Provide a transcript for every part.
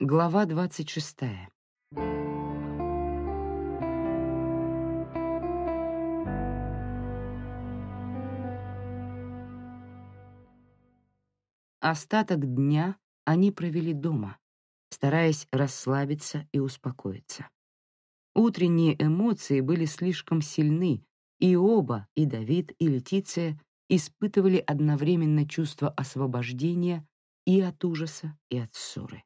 Глава 26. Остаток дня они провели дома, стараясь расслабиться и успокоиться. Утренние эмоции были слишком сильны, и оба, и Давид, и Летиция, испытывали одновременно чувство освобождения и от ужаса, и от ссоры.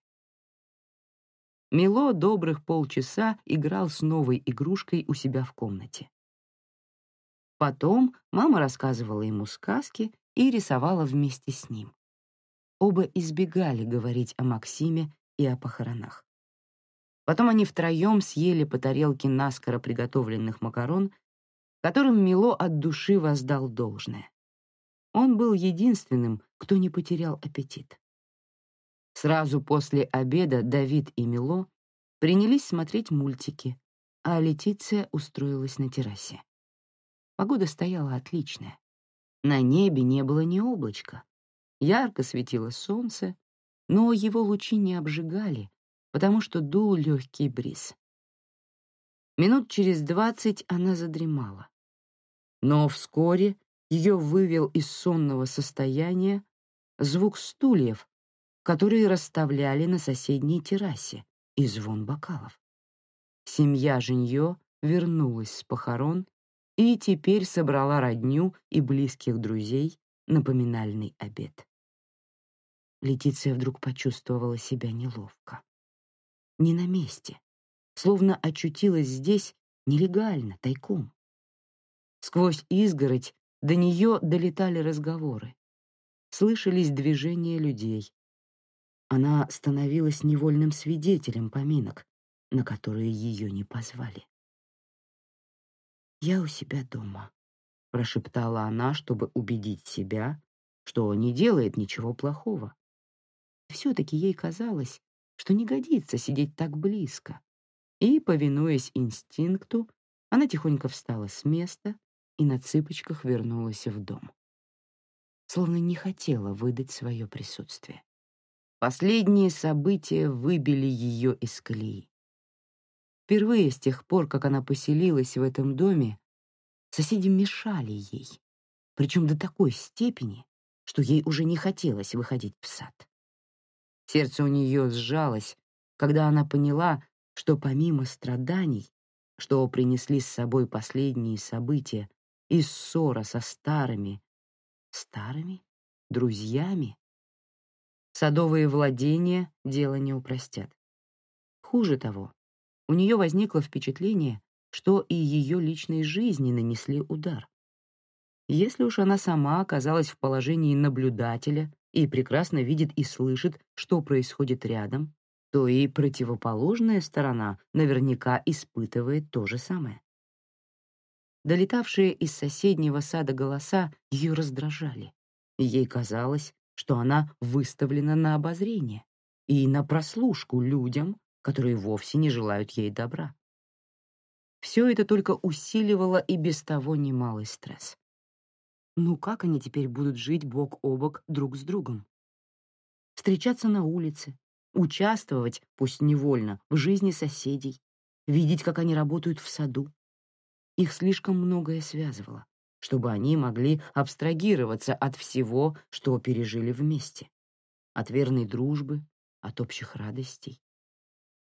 Мило добрых полчаса играл с новой игрушкой у себя в комнате. Потом мама рассказывала ему сказки и рисовала вместе с ним. Оба избегали говорить о Максиме и о похоронах. Потом они втроем съели по тарелке наскоро приготовленных макарон, которым Мило от души воздал должное. Он был единственным, кто не потерял аппетит. Сразу после обеда Давид и Мило принялись смотреть мультики, а Летиция устроилась на террасе. Погода стояла отличная. На небе не было ни облачка. Ярко светило солнце, но его лучи не обжигали, потому что дул легкий бриз. Минут через двадцать она задремала. Но вскоре ее вывел из сонного состояния звук стульев, которые расставляли на соседней террасе, и звон бокалов. Семья Женье вернулась с похорон и теперь собрала родню и близких друзей на поминальный обед. Летиция вдруг почувствовала себя неловко. Не на месте, словно очутилась здесь нелегально, тайком. Сквозь изгородь до нее долетали разговоры. Слышались движения людей, она становилась невольным свидетелем поминок, на которые ее не позвали. «Я у себя дома», — прошептала она, чтобы убедить себя, что не делает ничего плохого. Все-таки ей казалось, что не годится сидеть так близко, и, повинуясь инстинкту, она тихонько встала с места и на цыпочках вернулась в дом. Словно не хотела выдать свое присутствие. Последние события выбили ее из колеи. Впервые с тех пор, как она поселилась в этом доме, соседи мешали ей, причем до такой степени, что ей уже не хотелось выходить в сад. Сердце у нее сжалось, когда она поняла, что помимо страданий, что принесли с собой последние события и ссора со старыми, старыми друзьями, Садовые владения дело не упростят. Хуже того, у нее возникло впечатление, что и ее личной жизни нанесли удар. Если уж она сама оказалась в положении наблюдателя и прекрасно видит и слышит, что происходит рядом, то и противоположная сторона наверняка испытывает то же самое. Долетавшие из соседнего сада голоса ее раздражали. Ей казалось, что она выставлена на обозрение и на прослушку людям, которые вовсе не желают ей добра. Все это только усиливало и без того немалый стресс. Ну как они теперь будут жить бок о бок друг с другом? Встречаться на улице, участвовать, пусть невольно, в жизни соседей, видеть, как они работают в саду. Их слишком многое связывало чтобы они могли абстрагироваться от всего, что пережили вместе. От верной дружбы, от общих радостей.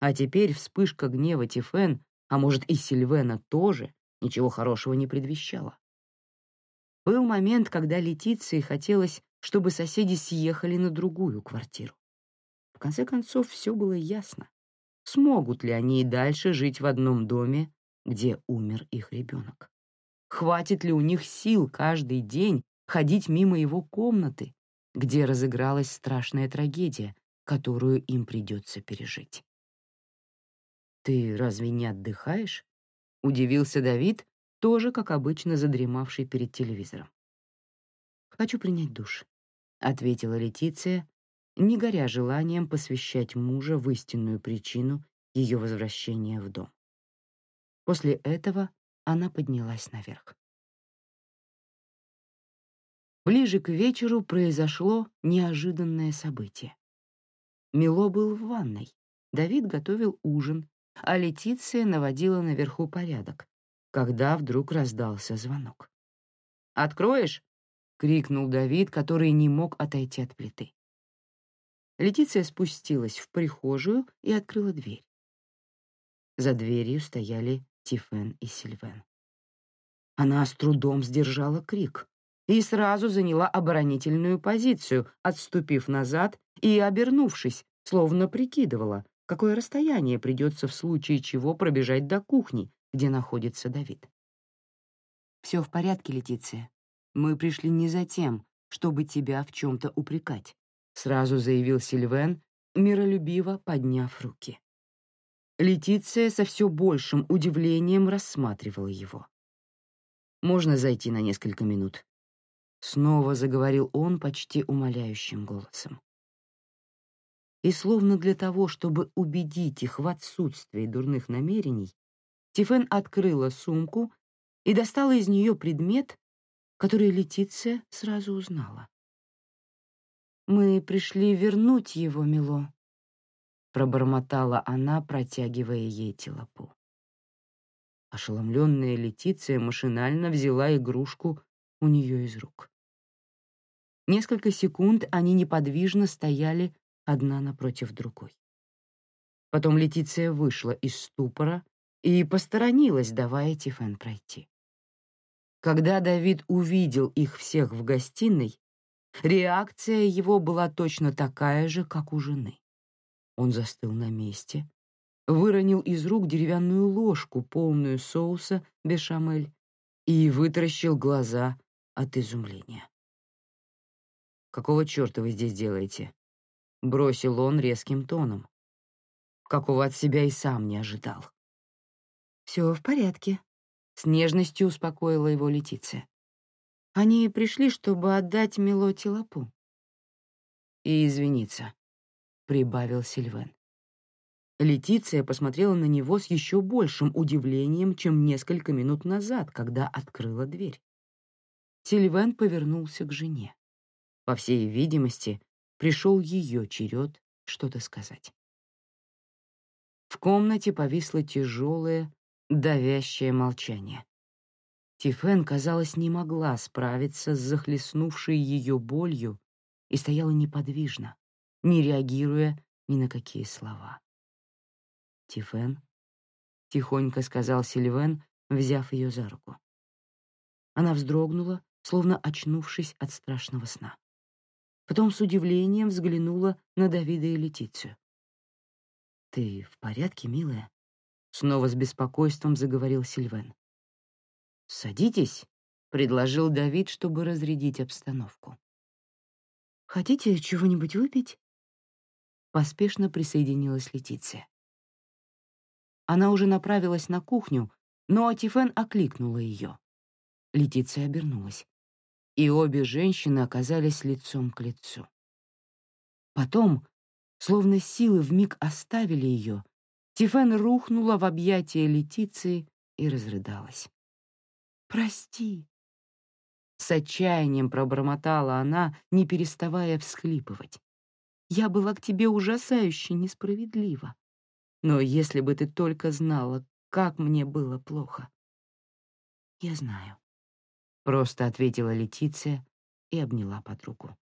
А теперь вспышка гнева Тифен, а может и Сильвена тоже, ничего хорошего не предвещала. Был момент, когда Летиции хотелось, чтобы соседи съехали на другую квартиру. В конце концов, все было ясно. Смогут ли они и дальше жить в одном доме, где умер их ребенок? Хватит ли у них сил каждый день ходить мимо его комнаты, где разыгралась страшная трагедия, которую им придется пережить? «Ты разве не отдыхаешь?» — удивился Давид, тоже, как обычно, задремавший перед телевизором. «Хочу принять душ», — ответила Летиция, не горя желанием посвящать мужа в истинную причину ее возвращения в дом. После этого она поднялась наверх. Ближе к вечеру произошло неожиданное событие. Мило был в ванной, Давид готовил ужин, а Летиция наводила наверху порядок, когда вдруг раздался звонок. «Откроешь?» — крикнул Давид, который не мог отойти от плиты. Летиция спустилась в прихожую и открыла дверь. За дверью стояли Тифен и Сильвен. Она с трудом сдержала крик и сразу заняла оборонительную позицию, отступив назад и обернувшись, словно прикидывала, какое расстояние придется в случае чего пробежать до кухни, где находится Давид. «Все в порядке, Летиция. Мы пришли не за тем, чтобы тебя в чем-то упрекать», сразу заявил Сильвен, миролюбиво подняв руки. Летиция со все большим удивлением рассматривала его. «Можно зайти на несколько минут?» Снова заговорил он почти умоляющим голосом. И словно для того, чтобы убедить их в отсутствии дурных намерений, Тифен открыла сумку и достала из нее предмет, который Летиция сразу узнала. «Мы пришли вернуть его, Мило», пробормотала она, протягивая ей телопу. Ошеломленная Летиция машинально взяла игрушку у нее из рук. Несколько секунд они неподвижно стояли одна напротив другой. Потом Летиция вышла из ступора и посторонилась, давая Тифен пройти. Когда Давид увидел их всех в гостиной, реакция его была точно такая же, как у жены. Он застыл на месте, выронил из рук деревянную ложку, полную соуса бешамель, и вытаращил глаза от изумления. «Какого черта вы здесь делаете?» — бросил он резким тоном, какого от себя и сам не ожидал. «Все в порядке», — с нежностью успокоила его Летиция. «Они пришли, чтобы отдать Мелоти лапу». «И извиниться», — прибавил Сильвен. Летиция посмотрела на него с еще большим удивлением, чем несколько минут назад, когда открыла дверь. Сильвен повернулся к жене. По всей видимости, пришел ее черед что-то сказать. В комнате повисло тяжелое, давящее молчание. Тифен, казалось, не могла справиться с захлестнувшей ее болью и стояла неподвижно, не реагируя ни на какие слова. «Тифен», — тихонько сказал Сильвен, взяв ее за руку. Она вздрогнула, словно очнувшись от страшного сна. Потом с удивлением взглянула на Давида и Летицию. «Ты в порядке, милая?» Снова с беспокойством заговорил Сильвен. «Садитесь», — предложил Давид, чтобы разрядить обстановку. «Хотите чего-нибудь выпить?» Поспешно присоединилась Летиция. Она уже направилась на кухню, но Атифен окликнула ее. Летиция обернулась, и обе женщины оказались лицом к лицу. Потом, словно силы вмиг оставили ее, Тифен рухнула в объятия Летиции и разрыдалась. «Прости!» С отчаянием пробормотала она, не переставая всхлипывать. Я была к тебе ужасающе несправедлива. Но если бы ты только знала, как мне было плохо. Я знаю. Просто ответила Летиция и обняла подругу.